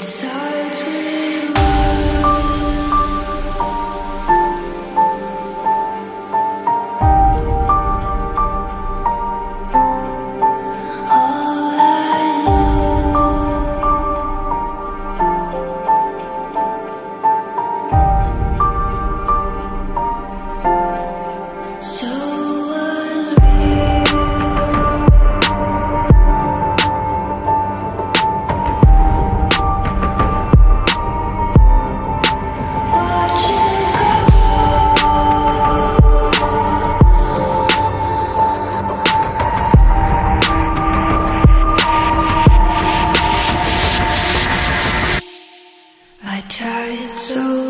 So so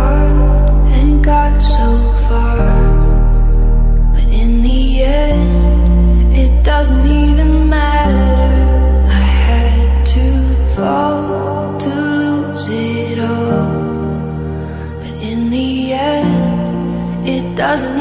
doesn't even matter. I had to fall to lose it all. But in the end, it doesn't